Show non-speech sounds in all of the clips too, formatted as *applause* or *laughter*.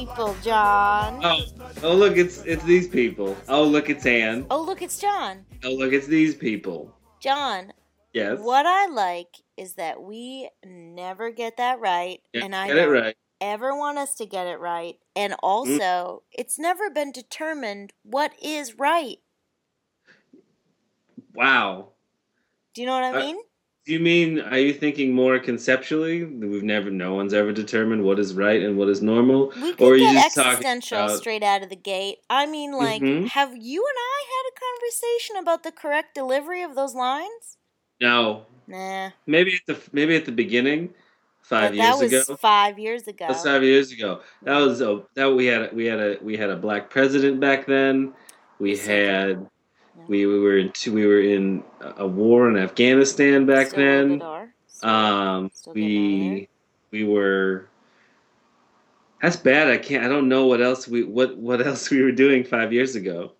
people, John? Oh, oh look, it's it's these people. Oh look, it's Anne. Oh, look, it's John. Oh look, it's these people. John, Yes. what I like is that we never get that right, Yeah, and I get it don't right. ever want us to get it right. And also, it's never been determined what is right. Wow. Do you know what I Uh, mean? Do you mean are you thinking more conceptually? We've never, no one's ever determined what is right and what is normal, We or could are you get just talking existential about? straight out of the gate. I mean, like, Mhm. have you and I had a conversation about the correct delivery of those lines? No, Nah. maybe at the maybe at the beginning, five but years that was ago. five years ago. That's five years ago. That was a that we had a, we had a we had a black president back then. We had We, we were in two, we were in a a war in Afghanistan back Still then. Still- Um, Still we we were. That's bad. I can't. I don't know what else we what what *laughs* else we were doing five years ago.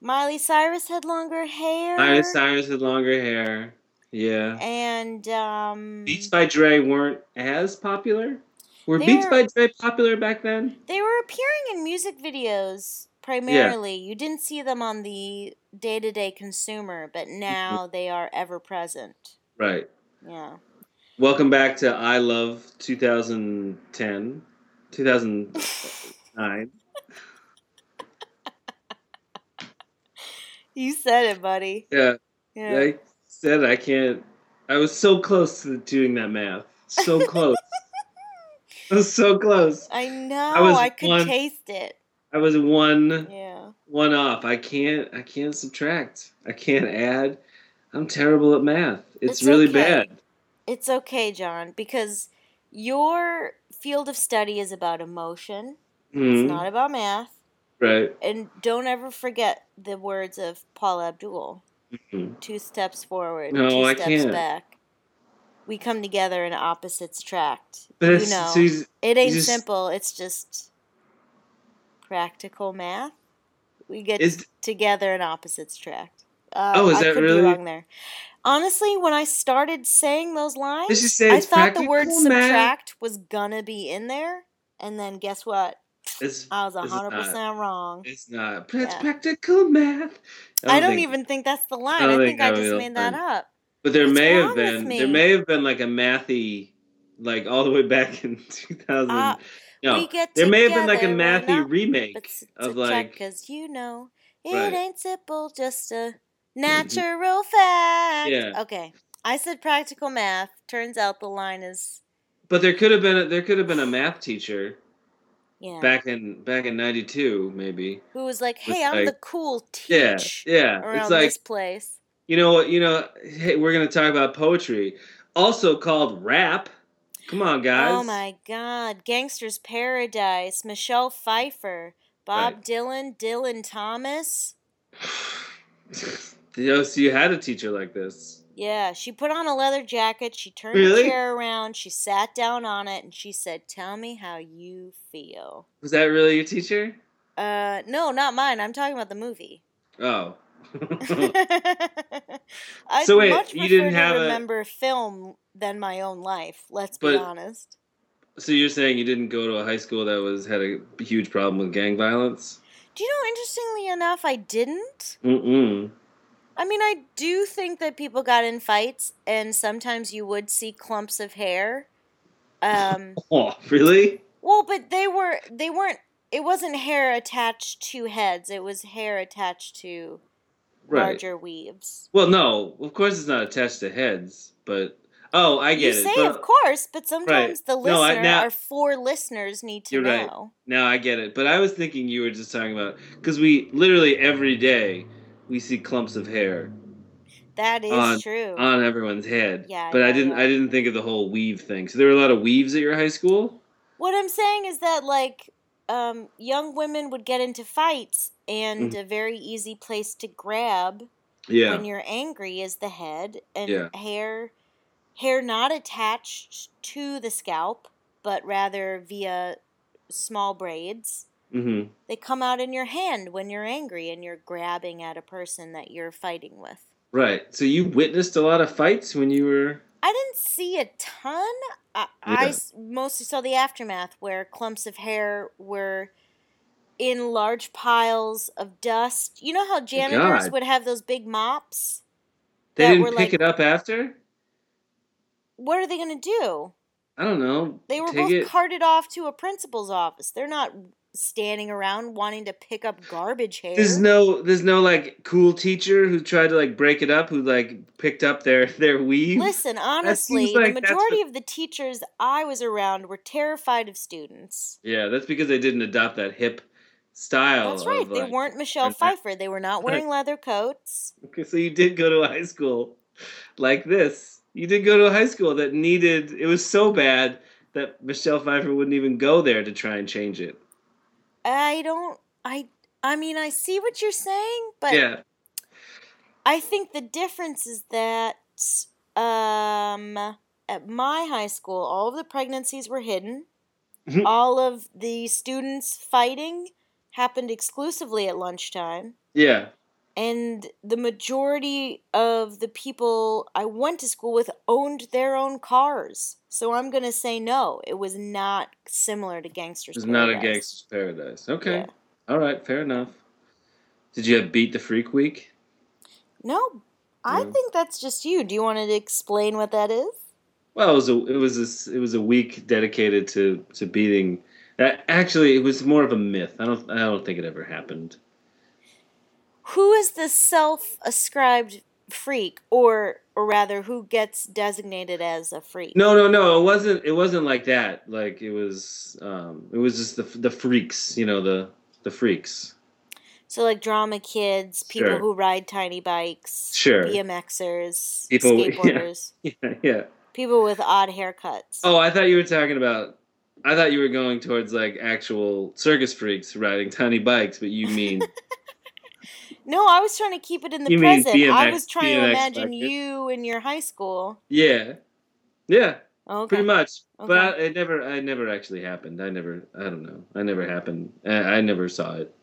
Miley Cyrus had longer hair. Miley Cyrus had longer hair. Yeah. And um, Beats by Dre weren't as popular. Were Beats were- by Dre popular back then? they were appearing in music videos primarily. You didn't see them on the day to day consumer, but mm-hmm. now they are ever present. Right. Yeah. Welcome back to I Love 2010, 2009. *laughs* You said it, buddy. Yeah, Yeah. I said I can't. I was so close to doing that math. So close. I was *laughs* *laughs* so close. I know. I was I could one- taste it. I was one Yeah. one off. I can't. I can't subtract. I can't add. I'm terrible at math. It's, It's really okay. bad. It's okay, John, because your field of study is about emotion. Mhm. It's not about math. Right. And don't ever forget the words of Paula Abdul. Mhm. Two steps forward, No, two I steps can't. back. We come together and opposites attract. But you know, so it ain't just- simple. It's just practical math. We get Is- together in opposites attract. Uh, Oh, is I that could really- be wrong there. Honestly, when I started saying those lines, Did you say I thought the word math? subtract was gonna be in there, and then guess what? it's, I was hundred percent wrong. it's not. But it's Yeah. practical math. I don't think- even think that's the line. I I, think think I I just made that up. But there What's may have been there may have been like a mathy, like all the way back in *laughs* 2000. Ah, no, there may have been like a mathy remake of like because you know it Right. ain't simple, just a mm-hmm. natural fact. Yeah. Okay, I said practical math. Turns out the line is But there could have been a, there could have been a math teacher yeah. back in back in '92 maybe. Who was like, was "Hey, I'm like- the cool teacher." Yeah, yeah. around It's like this place." you know what you know. Hey, we're gonna talk about poetry, also called rap. Come on, guys. Oh my God, Gangster's Paradise, Michelle Pfeiffer, Bob Right. Dylan, Dylan Thomas. *sighs* you know, so you had a teacher like this. Yeah, she put on a leather jacket. She turned Really? the chair around. She sat down on it, and she said, "Tell me how you feel." Was that really your teacher? Uh, no, not mine. I'm talking about the movie. Oh. *laughs* *laughs* So wait, much you didn't have a- remember film than my own life. Let's be honest. So you're saying you didn't go to a high school that was had a huge problem with gang violence? Do you know? Interestingly enough, I didn't. Mm-mm. I mean, I do think that people got in fights, and sometimes you would see clumps of hair. Um, *laughs* Oh, really? well, but they were they weren't. It wasn't hair attached to heads. It was hair attached to Right. larger weaves. Well, no, of course it's not attached to heads, but oh, I You get it. say, but of course, but sometimes the No, I- listener, now- our four listeners, need to You're right. know. now I get it. But I was thinking you were just talking about because we literally every day we see clumps of hair That is On- true. on everyone's head. Yeah, But I didn't. yeah. I didn't think of the whole weave thing. So there were a lot of weaves at your high school. What I'm saying is that like um, young women would get into fights, and a very easy place to grab Mm-hmm. Yeah. when you're angry is the head and Yeah. hair hair not attached to the scalp, but rather via small braids. mm-hmm. They come out in your hand when you're angry and you're grabbing at a person that you're fighting with. Right. So you witnessed a lot of fights when you were I didn't see a ton. I mostly saw the aftermath where clumps of hair were in large piles of dust. You know how janitors God. would have those big mops? They didn't pick like- it up after. What are they going to do? I don't know. They were Take both it. carted off to a principal's office. They're not standing around wanting to pick up garbage hair. There's no, there's no like cool teacher who tried to like break it up, who like picked up their *laughs* their weave. Listen, honestly, like the majority what- of the teachers I was around were terrified of students. Yeah, that's because they didn't adopt that hip style. That's right. of, They like- weren't Michelle Pfeiffer. They were not wearing *laughs* leather coats. Okay, so you did go to a high school like this. You did go to a high school that needed. It was so bad that Michelle Pfeiffer wouldn't even go there to try and change it. I don't. I. I mean, I see what you're saying, but yeah, I think the difference is that um, at my high school, all of the pregnancies were hidden. Mhm. all of the students fighting happened exclusively at lunchtime. yeah. And the majority of the people I went to school with owned their own cars. So I'm going to say no. It was not similar to Gangster's It was not a gangster's paradise. Okay, Yeah. all right, fair enough. Did you have Beat the Freak Week? No, I No. think that's just you. Do you want to explain what that is? Well, it was a it was a, it was a week dedicated to to beating. Actually, it was more of a myth. I don't I don't think it ever happened. Who is the self-ascribed freak or or rather who gets designated as a freak? No, no, no. It wasn't. It wasn't like that. Like it was. Um, it was just the the freaks. You know the the freaks. So like drama kids, people Sure. who ride tiny bikes, Sure. BMXers, People- *laughs* yeah. skateboarders, Yeah, yeah. people with odd haircuts. Oh, I thought you were talking about. I thought you were going towards like actual circus freaks riding tiny bikes, but you mean *laughs* No, I was trying to keep it in the You mean present. I was trying to imagine you in your high school. yeah, yeah, oh, Okay. pretty much. But I, it never, I never actually happened. I never, I don't know. I never happened. I, I never saw it.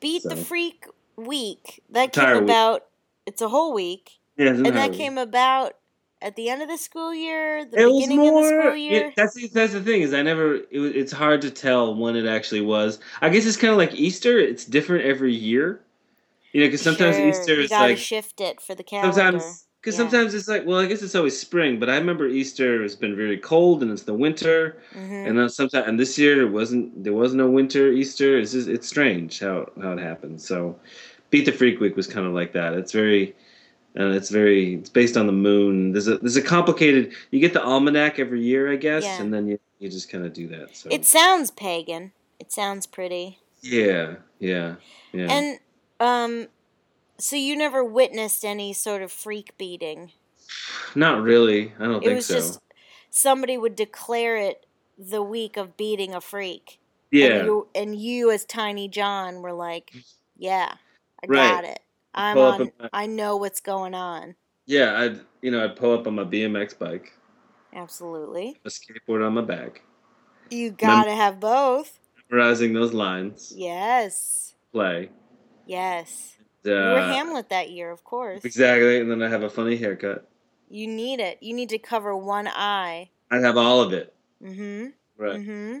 Beat the Freak week. That Entire came week. about it's a whole week. Yeah, And that came about at the end of the school year, the it beginning of the more. school year. yeah, that's the- that's the thing is I never. It, it's hard to tell when it actually was. I guess it's kind of like Easter. It's different every year. You know, because sometimes Sure, Easter you is like shift it for the calendar. sometimes because Yeah. sometimes it's like well, I guess it's always spring. But I remember Easter has been very cold and it's the winter, Mhm. and then sometimes and this year it wasn't there was no winter Easter. It's just it's strange how how it happens. So, Beat the Freak Week was kind of like that. It's very. And it's very it's based on the moon. There's a there's a complicated you get the almanac every year, I guess, Yeah. and then you, you just kind of do that. So It sounds pagan. It sounds pretty. yeah, yeah, yeah. And um so you never witnessed any sort of freak beating. Not really. I don't It think was so. just somebody would declare it the week of beating a freak. yeah, And you, and you as Tiny John were like, Yeah, I Right. got it. I'm on a- I know what's going on. yeah. I'd you know I'd pull up on my BMX bike, Absolutely. a skateboard on my back, You gotta have both. memorizing those lines, Yes. play. Yes. Uh, you were Hamlet that year, of course. Exactly, and then I have a funny haircut. You need it. You need to cover one eye. I have all of it. Mm-hmm. Right. Mm-hmm.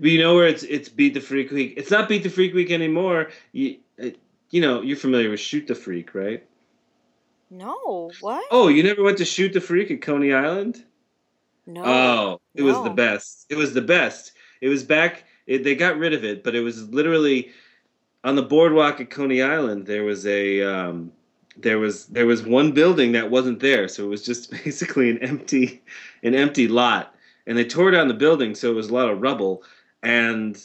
But you know where it's it's beat the freak week. It's not beat the freak week anymore. You it, you know you're familiar with shoot the freak, right? No. What? Oh, you never went to shoot the freak at Coney Island? no. Oh, it was the best. It was the best. It was back. It, they got rid of it, but it was literally on the boardwalk at Coney Island. There was a um, there was there was one building that wasn't there, so it was just *laughs* basically an empty an empty lot, and they tore down the building, so it was a lot of rubble, and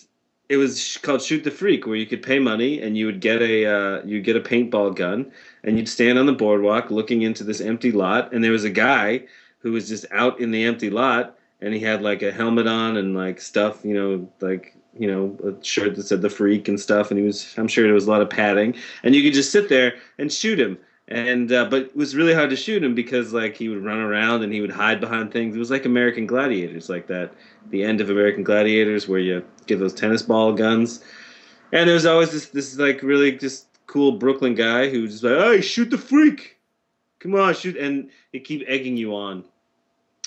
it was called Shoot the Freak, where you could pay money and you would get a uh, you'd get a paintball gun, and you'd stand on the boardwalk looking into this empty lot, and there was a guy who was just out in the empty lot and he had like a helmet on and like stuff, you know, like you know, a shirt that said the freak and stuff, and he was I'm sure there was a lot of padding, and you could just sit there and shoot him. And uh, but it was really hard to shoot him because like he would run around and he would hide behind things. It was like American Gladiators, like that, the end of American Gladiators where you get those tennis ball guns. And there was always this this like really just cool Brooklyn guy who was just like, "Hey, shoot the freak! Come on, shoot!" And he keep egging you on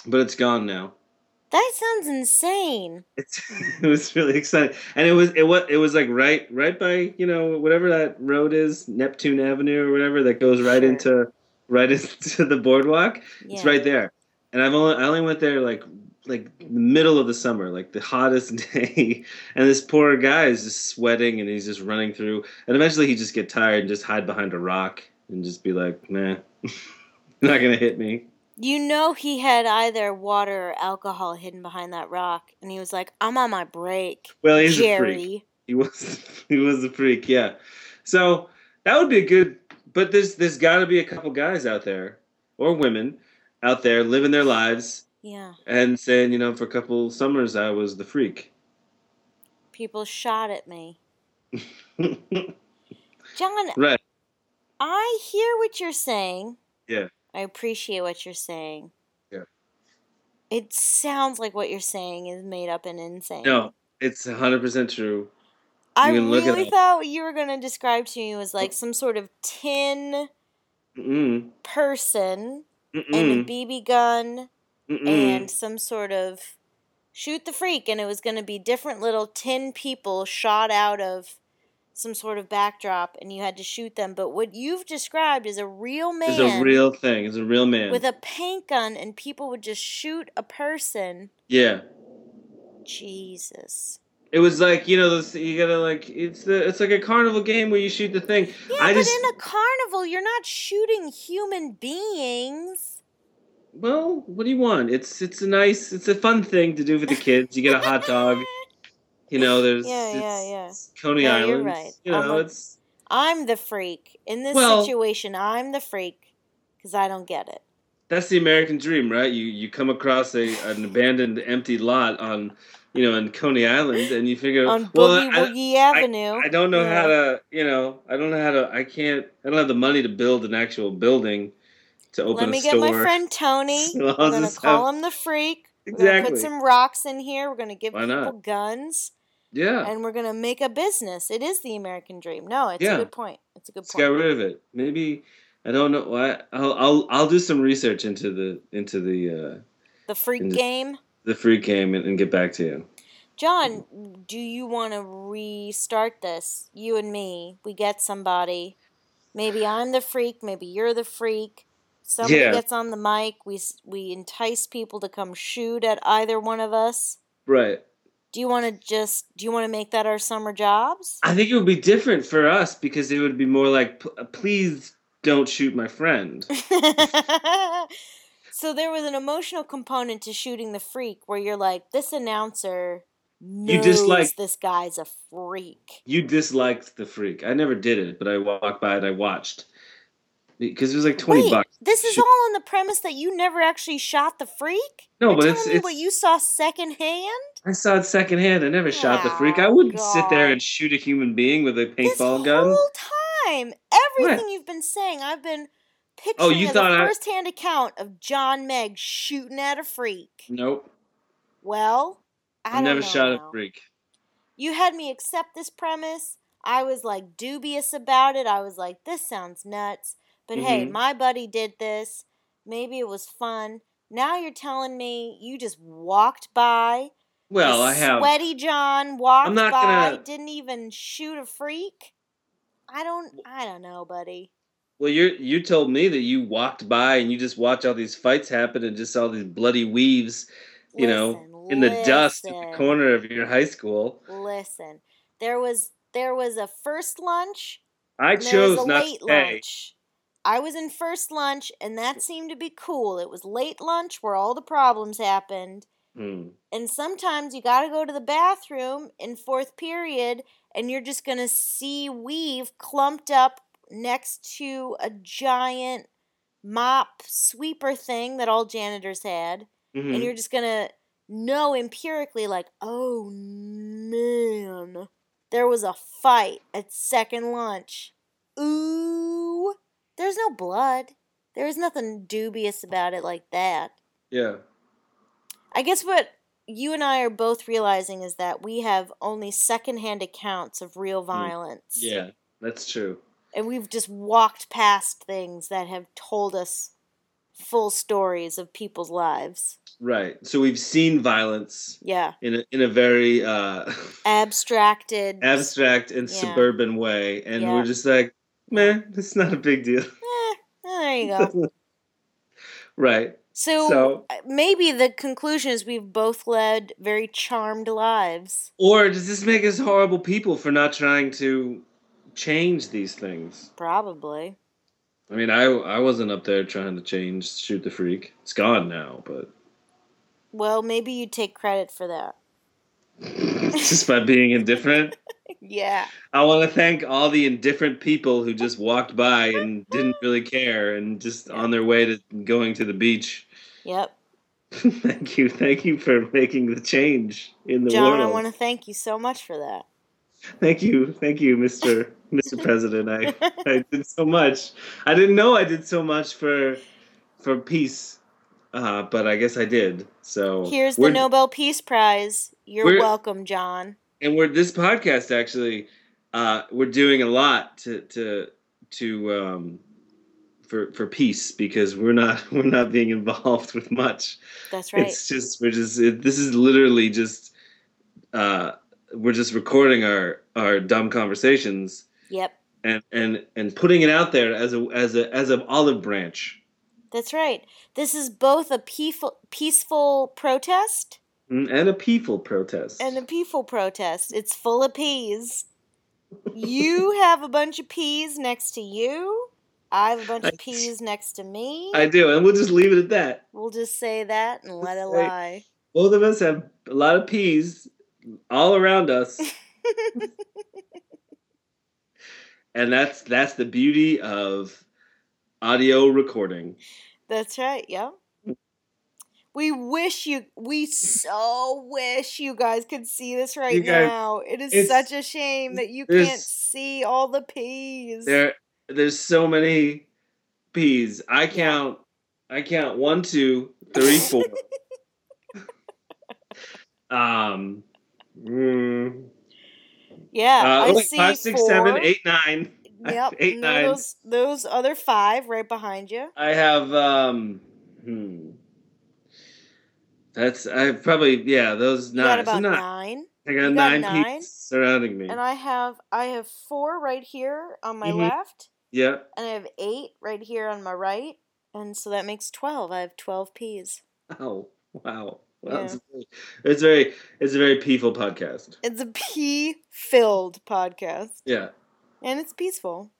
but it's gone now. That sounds insane. It's, *laughs* it was really exciting, and it was it was it was like right right by you know whatever that road is, Neptune Avenue or whatever that goes right Sure. into right *laughs* into the boardwalk. It's right there, and I've only I only went there like like the middle of the summer, like the hottest *laughs* day, and this poor guy is just sweating and he's just running through, and eventually he just get tired and just hide behind a rock and just be like, nah, not gonna hit me. You know he had either water or alcohol hidden behind that rock, and he was like, "I'm on my break, Well, he's a freak. He was *laughs* he was a freak, yeah. So that would be a good. But there's there's got to be a couple guys out there or women out there living their lives Yeah, and saying, you know, for a couple summers I was the freak. people shot at me. *laughs* John, right. I hear what you're saying. Yeah. I appreciate what you're saying. Yeah. It sounds like what you're saying is made up and insane. No, it's hundred percent true. I you really thought what you were going to describe to me was like mm. some sort of tin Mm-mm. person and a BB gun Mm-mm. and some sort of shoot the freak and it was going to be different little tin people shot out of some sort of backdrop and you had to shoot them but what you've described is a real man It's a real thing. It's a real man. with a paint gun and people would just shoot a person yeah. jesus It was like you know those you gotta like it's the it's like a carnival game where you shoot the thing. yeah I but just in a carnival you're not shooting human beings well, what do you want? It's it's a nice it's a fun thing to do for the kids. You get a hot dog. *laughs* You know, there's Yeah, yeah, yeah. Coney Yeah, you're Island. right. You know, I'm a- it's i'm the freak in this Well- situation i'm the freak because i don't get it that's the American dream, right? You you come across a an abandoned empty lot on you know in Coney Island, and you figure, on well, boogie I, woogie avenue I don't know Yeah. how to you know I don't know how to I can't I don't have the money to build an actual building to open Let a me store. get my friend *laughs* Tony. We're gonna call have- him the freak. Exactly. put some rocks in here. We're gonna give Why people not? guns, Yeah. and we're gonna make a business. It is the American dream. No, it's Yeah. a good point. It's a good point. Let's get rid of it. Maybe I don't know. I, I'll I'll I'll do some research into the into the uh, The freak game. the freak game and, and get back to you. John, do you want to restart this? You and me. We get somebody. Maybe I'm the freak. Maybe you're the freak. Somebody Yeah. gets on the mic. We we entice people to come shoot at either one of us. Right. Do you want to just? Do you want to make that our summer jobs? I think it would be different for us because it would be more like, uh, please don't shoot my friend. *laughs* so there was an emotional component to shooting the freak where you're like, this announcer knows You dislike- this guy's a freak. You disliked the freak. I never did it, but I walked by and I watched because it was like twenty Wait, bucks. this is Shoot- all on the premise that you never actually shot the freak? No, You're but it's me it's. what you saw secondhand? I saw it secondhand. I never shot the freak. I Oh, wouldn't sit there ah, and shoot a human being with a paintball gun. whole time, everything you've been saying, I've been oh, picturing Oh, you thought a I- first-hand account of John Megg shooting at a freak. Nope. Well, I I never shot now. a freak. You had me accept this premise. I was like dubious about it. I was like, this sounds nuts. But hey, Mhm. my buddy did this. Maybe it was fun. Now you're telling me you just walked by. Well, I have. Sweaty John walked I'm not by, gonna- didn't even shoot a freak. I don't. I don't know, buddy. Well, you you told me that you walked by and you just watch all these fights happen and just saw these bloody weaves, you know, in the dust at the corner of your high school. Listen, there was there was a first lunch I And there was chose a not late to pay. lunch. I was in first lunch, and that seemed to be cool. It was late lunch where all the problems happened. Hmm. And sometimes you got to go to the bathroom in fourth period, and you're just going to see weave clumped up next to a giant mop sweeper thing that all janitors had. Mhm. And you're just going to know empirically, like, oh man, there was a fight at second lunch. Ooh, there's no blood. There was nothing dubious about it like that. Yeah. I guess what you and I are both realizing is that we have only secondhand accounts of real violence. Hmm. Yeah, that's true. And we've just walked past things that have told us full stories of people's lives. Right. So we've seen violence Yeah. in a, in a very uh, *laughs* Abstracted. abstract and Yeah. suburban way, and Yeah. we're just like, man, it's not a big deal. *laughs* Eh, there you go. *laughs* right. So, So- uh, maybe the conclusion is we've both led very charmed lives. Or does this make us horrible people for not trying to change these things? Probably. I mean, I I wasn't up there trying to change shoot the freak. It's gone now, but Well, maybe you take credit for that. *laughs* just by being indifferent. Yeah. I want to thank all the indifferent people who just walked by and *laughs* didn't really care and just on their way to going to the beach. Yep. *laughs* thank you, thank you for making the change in the John, I want to thank you so much for that. Thank you, thank you, Mister Mister President. I I did so much. I didn't know I did so much for for peace, uh, but I guess I did. So Here's the Nobel Peace Prize. You're we're- welcome, John. and we're this podcast actually uh, we're doing a lot to to to um, for for peace because we're not *laughs* we're not being involved with much. That's right. It's just we're just it, this is literally just uh, we're just recording our our dumb conversations Yep. and and and putting it out there as a as a as an olive branch That's right. This is both a peaceful, peaceful protest Mm, and a peaceful protest. and a peaceful protest. It's full of peas. You *laughs* have a bunch of peas next to you. I have a bunch I- of peas next to me. I do, and we'll just leave it at that. We'll just say that and let it lie. Both of us have a lot of peas all around us. *laughs* and that's that's the beauty of audio recording. That's right. Yeah. We wish you. We so wish you guys could see this right guys- now. It is such a shame that you can't see all the peas. There there's so many peas. I count I count one, two, three, four. *laughs* um mm, yeah, uh, I see five, six, four. seven, eight, nine. *laughs* Yep. eight, nine. Those those other five right behind you. I have um hmm. That's I probably yeah, those You got nine. So about nine. nine. I got got nine, peas surrounding me. And I have I have four right here on my Mhm. left, yeah. and I have eight right here on my right, and so that makes twelve. I have twelve peas. *laughs* Oh wow. Wow, Yeah. it's, very, it's very it's a very peaceful podcast. It's a pea filled podcast, Yeah. and it's peaceful.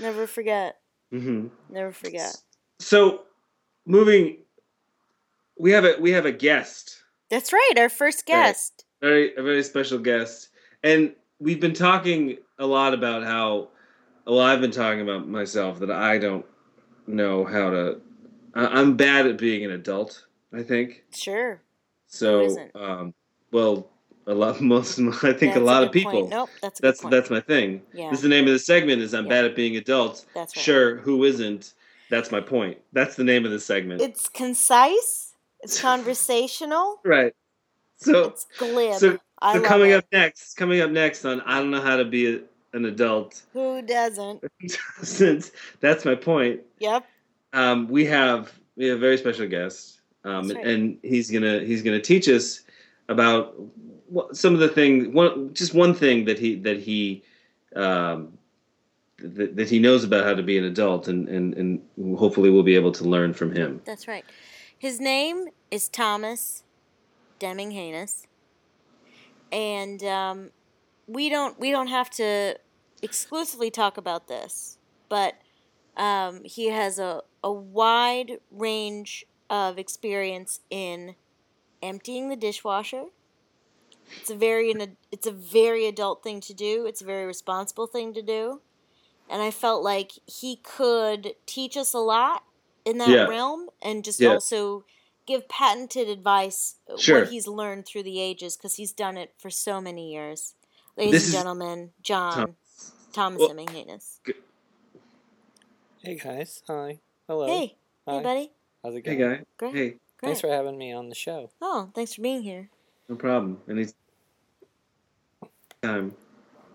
Never forget. hmm Never forget. So, moving, we have a we have a guest, That's right. Our first Right. guest. very a very special guest, and we've been talking a lot about how. Well, I've been talking about myself that I don't know how to. I- I'm bad at being an adult. I think Sure. so. Um, well, a lot *laughs* most. I think That's a lot of good point. people. Nope. That's a That's that's my thing. yeah. This is the name of the segment. Is I'm Yeah. bad at being adults. That's right. Sure, who isn't? That's my point. That's the name of the segment. It's concise. It's conversational. right. So, It's glib. so- so coming it. up next, coming up next on I don't know how to be a, an adult. Who doesn't? *laughs* Since that's my point, Yep. um, we have we have a very special guest, um, right. and he's gonna he's gonna teach us about what, some of the things. One just one thing that he that he um, that, that he knows about how to be an adult, and, and and hopefully we'll be able to learn from him. That's right. His name is Thomas Deming Haynes, and um, we don't we don't have to exclusively talk about this, but um, he has a a wide range of experience in emptying the dishwasher. It's a very it's a very adult thing to do. It's a very responsible thing to do. And I felt like he could teach us a lot in that Yeah. realm and just Yeah. also give patented advice uh, Sure. what he's learned through the ages because he's done it for so many years. Ladies This and gentlemen, John Tom- Thomas Well- Hemming Haynes. Hey guys, hi, hello. Hey, Hi. hey, buddy. How's it Hey going? guy. Great. Hey, Great. Thanks for having me on the show. Oh, thanks for being here. no problem. Any time.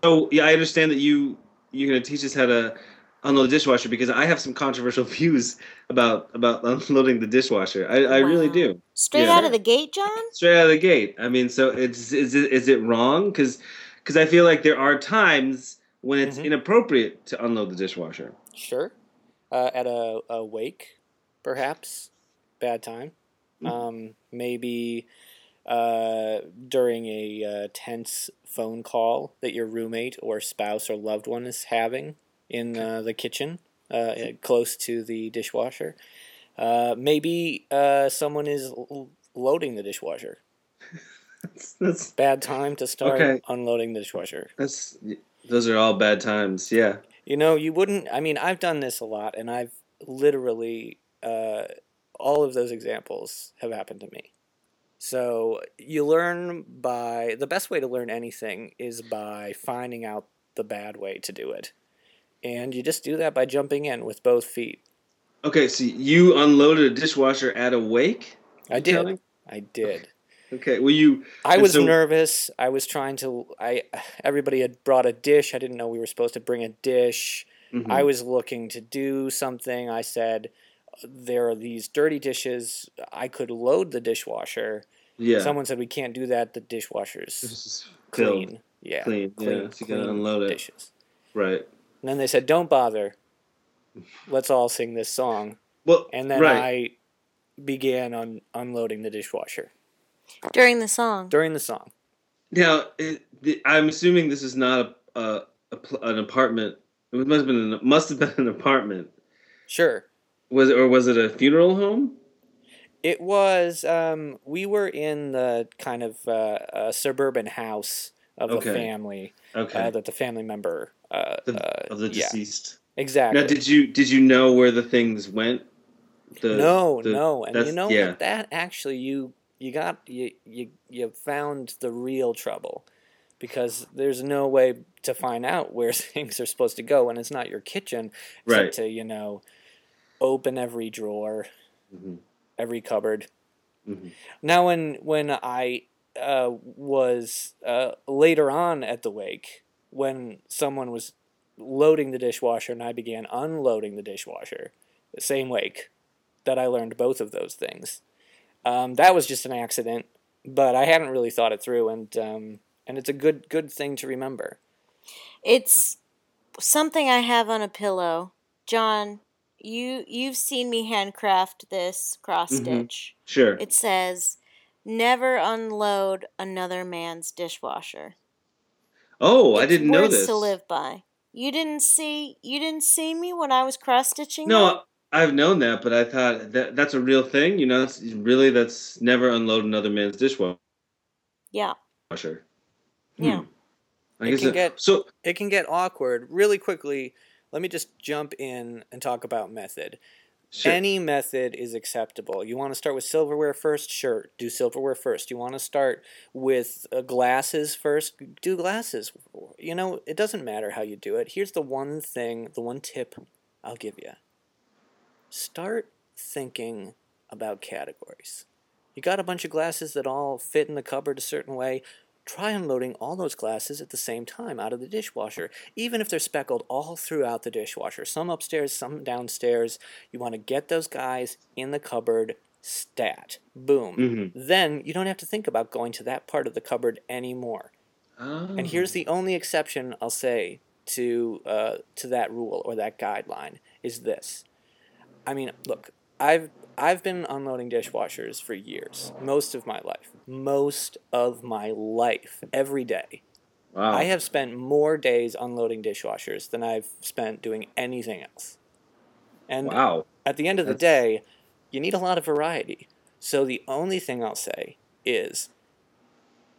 So yeah, I understand that you you're gonna teach us how to unload the dishwasher because I have some controversial *laughs* views about about unloading the dishwasher. I, I really do. Straight Yeah. out of the gate, John? Straight out of the gate. I mean, so it's is it is it wrong? Because because I feel like there are times when it's Mhm. inappropriate to unload the dishwasher. Sure. Uh, at a, a wake, perhaps. Bad time. Mhm. Um, maybe uh, during a uh, tense phone call that your roommate or spouse or loved one is having in uh, the kitchen, uh, close to the dishwasher. Uh, maybe uh, someone is l- loading the dishwasher. That's that's, Bad time to start Okay. unloading the dishwasher. that's those are all bad times. Yeah. You know, you wouldn't. I mean, I've done this a lot, and I've literally uh, all of those examples have happened to me. So you learn by the best way to learn anything is by finding out the bad way to do it, and you just do that by jumping in with both feet. Okay, so you unloaded a dishwasher at a wake? I did. telling? I did. Okay. Well, you I was so- nervous. I was trying to. I everybody had brought a dish. I didn't know we were supposed to bring a dish. mhm. I was looking to do something. I said, There are these dirty dishes. I could load the dishwasher. yeah. Someone said, We can't do that. The dishwasher's This is filled. clean. Yeah. Clean, yeah, so you gotta unload it. dishes. Right. And then they said, Don't bother. Let's all sing this song. Well, And then right. I began on unloading the dishwasher During the song. during the song. Now, it, the, I'm assuming this is not a, a, a pl- an apartment. It must have been an, must have been an apartment. Sure. Was it, or was it a funeral home? It was. Um, we were in the kind of uh, uh, suburban house of Okay. the family Okay. uh, that the family member. Uh, The- uh, of the yeah, deceased. exactly. Now, did you did you know where the things went? The, no, the- no, and you know yeah. what? That actually, you you got you you you found the real trouble because there's no way to find out where *laughs* things are supposed to go, and it's not your kitchen. Right. to you know, open every drawer, Mhm, every cupboard. mhm. Now, when when I uh, was uh, later on at the wake, when someone was loading the dishwasher and I began unloading the dishwasher, the same wake that I learned both of those things. Um, that was just an accident, but I hadn't really thought it through, and um, and it's a good good thing to remember. It's something I have on a pillow. John, you you've seen me handcraft this cross Mhm. stitch. Sure. It says, "Never unload another man's dishwasher." Oh, I didn't know words this. to live by. You didn't see you didn't see me when I was cross stitching. No, I've known that, but I thought that that's a real thing. You know, it's really that's never unload another man's dishwasher. Yeah. Hmm. Yeah. I It guess can it- get- so. It can get awkward really quickly. Let me just jump in and talk about method. Sure. Any method is acceptable. You want to start with silverware first? Sure, do silverware first. You want to start with uh, glasses first? Do glasses. You know, it doesn't matter how you do it. Here's the one thing, the one tip I'll give you start thinking about categories. You got a bunch of glasses that all fit in the cupboard a certain way. Try unloading all those glasses at the same time out of the dishwasher, even if they're speckled all throughout the dishwasher. Some upstairs, some downstairs. You want to get those guys in the cupboard stat. Boom. Mhm. Then you don't have to think about going to that part of the cupboard anymore. Oh. And here's the only exception I'll say to uh, to that rule or that guideline is this. I mean, look, I've I've been unloading dishwashers for years, most of my life, most of my life, every day. wow. I have spent more days unloading dishwashers than I've spent doing anything else. And wow. at the end of the day, you need a lot of variety. So the only thing I'll say is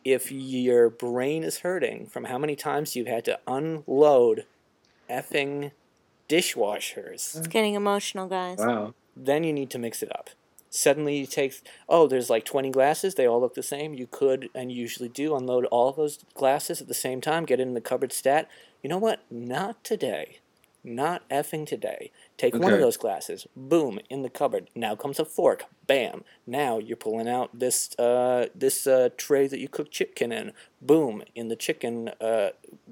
if your brain is hurting from how many times you've had to unload effing dishwashers, It's getting emotional, guys. Wow. Then you need to mix it up. Suddenly you take, oh, there's like 20 glasses, they all look the same. You could, and you usually do, unload all those glasses at the same time, get it in the cupboard stat. You know what? Not today. Not effing today. Take one of those glasses, boom, in the cupboard. Now comes a fork, bam. Now you're pulling out this uh, this uh, tray that you cook chicken in, boom, in the chicken uh,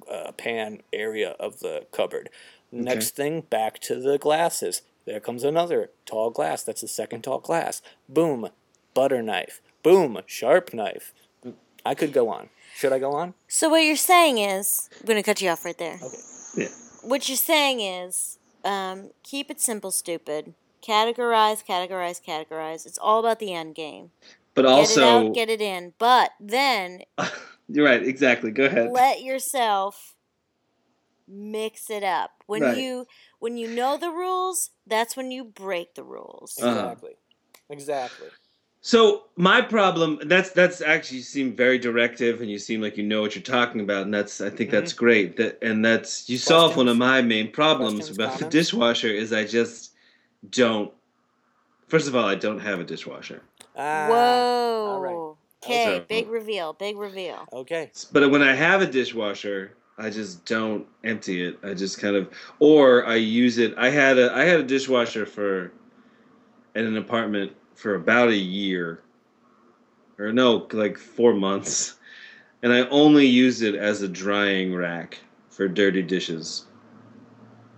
uh, pan area of the cupboard. Next thing, back to the glasses. There comes another tall glass. That's the second tall glass. Boom, butter knife. Boom, sharp knife. I could go on. Should I go on? So what you're saying is, I'm gonna cut you off right there. Okay. Yeah. What you're saying is, um, keep it simple, stupid. Categorize, categorize, categorize. It's all about the end game. But Get also, it out, get it in. But then *laughs* you're right. Exactly. Go ahead. let yourself mix it up. When Right. you when you know the rules, that's when you break the rules. Uh-huh. Exactly. Exactly. So my problem that's that's actually you seem very directive and you seem like you know what you're talking about and that's I think that's great that and that's you solve one of my main problems Questions, about the dishwasher is I just don't first of all I don't have a dishwasher Ah, Whoa. all right. Okay, Okay. big reveal, big reveal. Okay. but when I have a dishwasher I just don't empty it I just kind of or I use it I had a I had a dishwasher for in an apartment for about a year or no like 4 months and I only used it as a drying rack for dirty dishes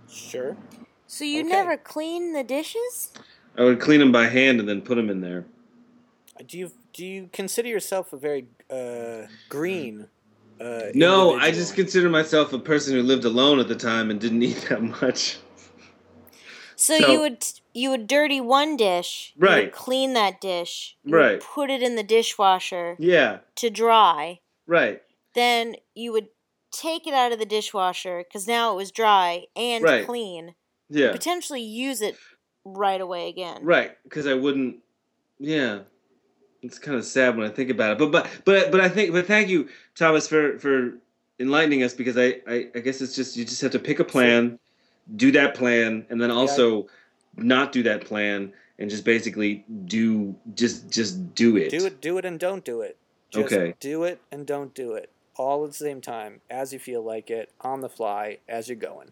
Sure. So you Okay. never clean the dishes? I would clean them by hand and then put them in there Do you do you consider yourself a very uh, green? Uh, no I just consider myself a person who lived alone at the time and didn't *laughs* eat that much So, So- you would you would dirty one dish, you would Right. clean that dish, you would Right. put it in the dishwasher yeah to dry. right Then you would take it out of the dishwasher because now it was dry and Right. clean. yeah Potentially use it right away again. Right, because I wouldn't. Yeah, it's kind of sad when I think about it. But but but but I think. But thank you, Thomas, for for enlightening us because I I, I guess it's just you just have to pick a plan, do that plan, and then also not do that plan and just basically do just just do it. do it, do it, and don't do it. Just Okay. Do it and don't do it all at the same time, as you feel like it, on the fly, as you're going.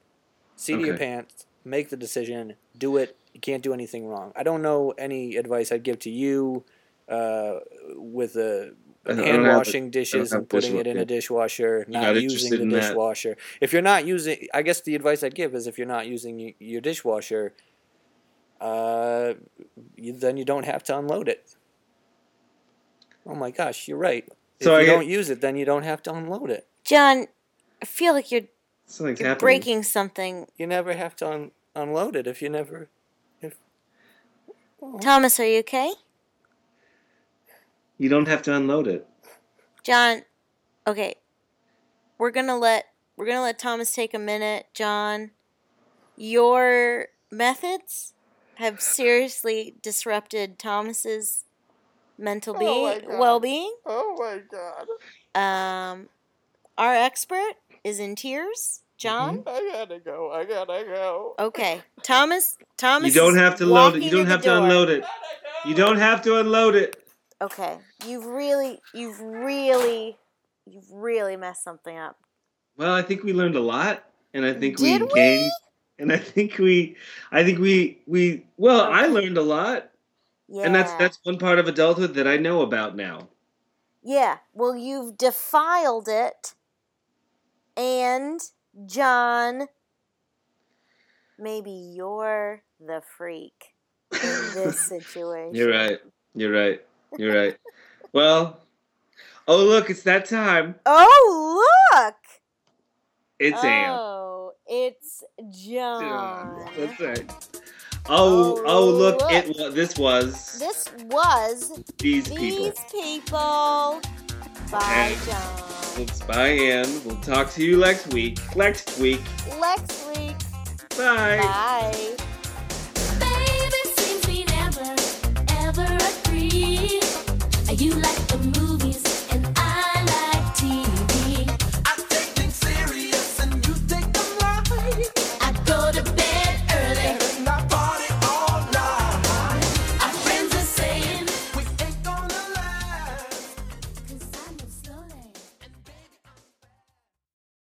Seat of your pants. Make the decision. Do it. You can't do anything wrong. I don't know any advice I'd give to you uh, with the I don't- I don't hand have a- washing dishes and putting it in a dishwasher, not, not using the in that. dishwasher. If you're not using, I guess the advice I'd give is if you're not using your dishwasher, uh, you, then you don't have to unload it. Oh my gosh, you're right. If So I you get- don't use it, then you don't have to unload it. John, I feel like you're, Something's you're happening. breaking something. You never have to un- unload it if you never. Thomas, are you okay? You don't have to unload it. John, okay. We're gonna let we're gonna let Thomas take a minute. John, your methods have seriously disrupted Thomas's mental Oh being my well being. Oh my god! Um, our expert is in tears. John, I gotta go. I gotta go. okay. Thomas, Thomas, You don't have to load it. You don't have to unload it. You don't have to unload it. Okay, you've really, you've really, you've really messed something up. Well, I think we learned a lot, and I think Did we we? gained, and I think we, I think we, we. Well, I learned a lot, Yeah. and that's that's one part of adulthood that I know about now. Yeah, well, you've defiled it. And, John, maybe you're the freak in this *laughs* situation. You're right. You're right. You're right. Well, oh look, it's that time. Oh look, it's oh, Am. Oh, it's John. That's right. Oh, oh, oh look, look, it was. This was. This was. These, these people. These people. Bye, and John. It's bye, Anne. We'll talk to you next week. Next week. Next week. Bye. Bye. Baby, you like the movie